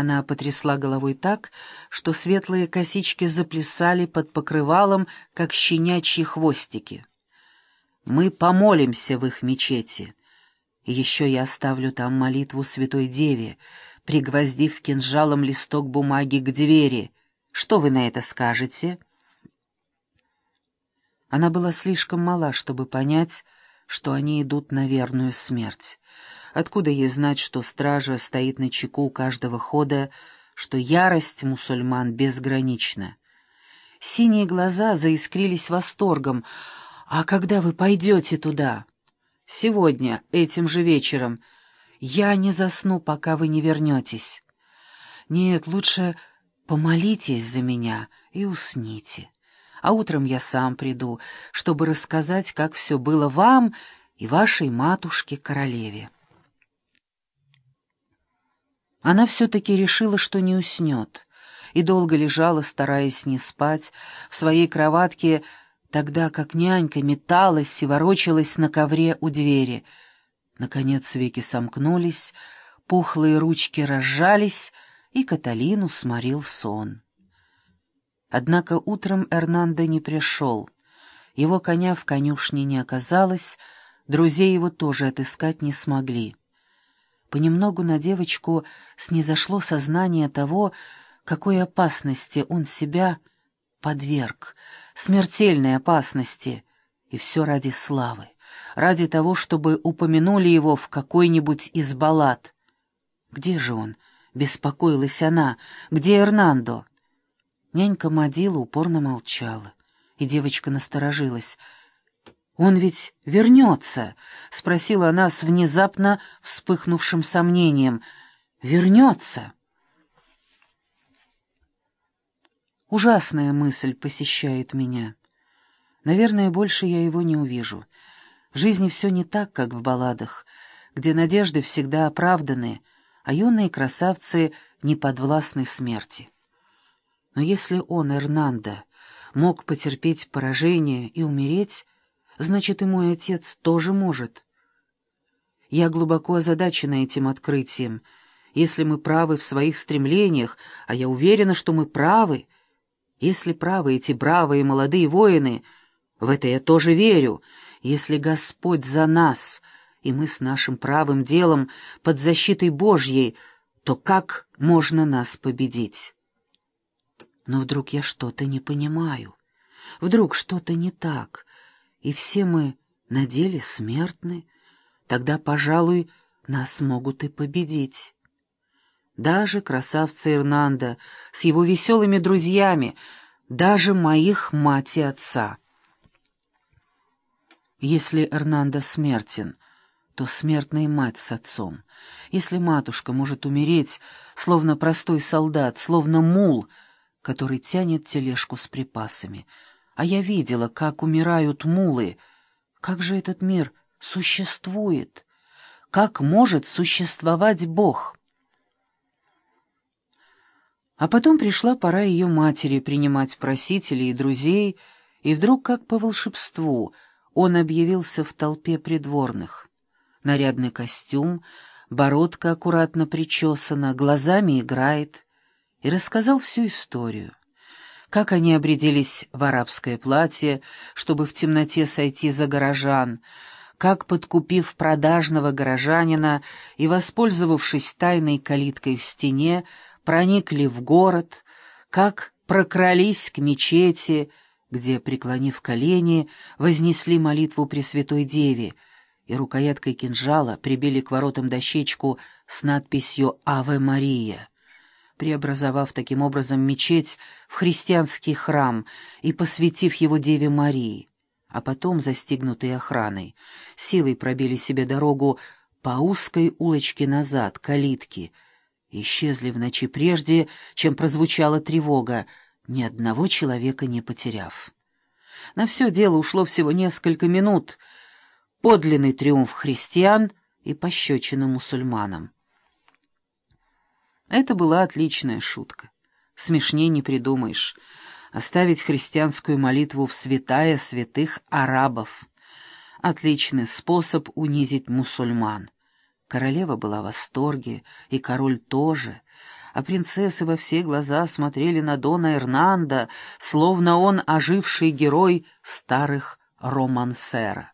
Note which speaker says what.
Speaker 1: Она потрясла головой так, что светлые косички заплясали под покрывалом, как щенячьи хвостики. «Мы помолимся в их мечети. Еще я оставлю там молитву Святой Деве, пригвоздив кинжалом листок бумаги к двери. Что вы на это скажете?» Она была слишком мала, чтобы понять, что они идут на верную смерть. Откуда ей знать, что стража стоит на чеку у каждого хода, что ярость мусульман безгранична? Синие глаза заискрились восторгом. «А когда вы пойдете туда?» «Сегодня, этим же вечером. Я не засну, пока вы не вернетесь. Нет, лучше помолитесь за меня и усните. А утром я сам приду, чтобы рассказать, как все было вам и вашей матушке-королеве». Она все-таки решила, что не уснет, и долго лежала, стараясь не спать, в своей кроватке, тогда как нянька металась и ворочалась на ковре у двери. Наконец веки сомкнулись, пухлые ручки разжались, и Каталину сморил сон. Однако утром Эрнандо не пришел. Его коня в конюшне не оказалось, друзей его тоже отыскать не смогли. Понемногу на девочку снизошло сознание того, какой опасности он себя подверг, смертельной опасности, и все ради славы, ради того, чтобы упомянули его в какой-нибудь из баллад. Где же он? — беспокоилась она. Где Эрнандо? Нянька Мадила упорно молчала, и девочка насторожилась — «Он ведь вернется?» — спросила она с внезапно вспыхнувшим сомнением. «Вернется?» Ужасная мысль посещает меня. Наверное, больше я его не увижу. В жизни все не так, как в балладах, где надежды всегда оправданы, а юные красавцы не подвластны смерти. Но если он, Эрнандо, мог потерпеть поражение и умереть, значит, и мой отец тоже может. Я глубоко озадачена этим открытием. Если мы правы в своих стремлениях, а я уверена, что мы правы, если правы эти бравые молодые воины, в это я тоже верю, если Господь за нас, и мы с нашим правым делом под защитой Божьей, то как можно нас победить? Но вдруг я что-то не понимаю. Вдруг что-то не так, и все мы на деле смертны, тогда, пожалуй, нас могут и победить. Даже красавца Ирнанда с его веселыми друзьями, даже моих мать и отца. Если Эрнандо смертен, то смертна и мать с отцом. Если матушка может умереть, словно простой солдат, словно мул, который тянет тележку с припасами — а я видела, как умирают мулы. Как же этот мир существует? Как может существовать Бог? А потом пришла пора ее матери принимать просителей и друзей, и вдруг, как по волшебству, он объявился в толпе придворных. Нарядный костюм, бородка аккуратно причесана, глазами играет, и рассказал всю историю как они обрядились в арабское платье, чтобы в темноте сойти за горожан, как, подкупив продажного горожанина и воспользовавшись тайной калиткой в стене, проникли в город, как прокрались к мечети, где, преклонив колени, вознесли молитву Пресвятой Деве и рукояткой кинжала прибили к воротам дощечку с надписью «Аве Мария» преобразовав таким образом мечеть в христианский храм и посвятив его Деве Марии, а потом, застигнутые охраной, силой пробили себе дорогу по узкой улочке назад, калитки, исчезли в ночи прежде, чем прозвучала тревога, ни одного человека не потеряв. На все дело ушло всего несколько минут, подлинный триумф христиан и пощечина мусульманам. Это была отличная шутка. Смешнее не придумаешь. Оставить христианскую молитву в святая святых арабов. Отличный способ унизить мусульман. Королева была в восторге, и король тоже. а принцессы во все глаза смотрели на Дона Эрнанда, словно он оживший герой старых романсера.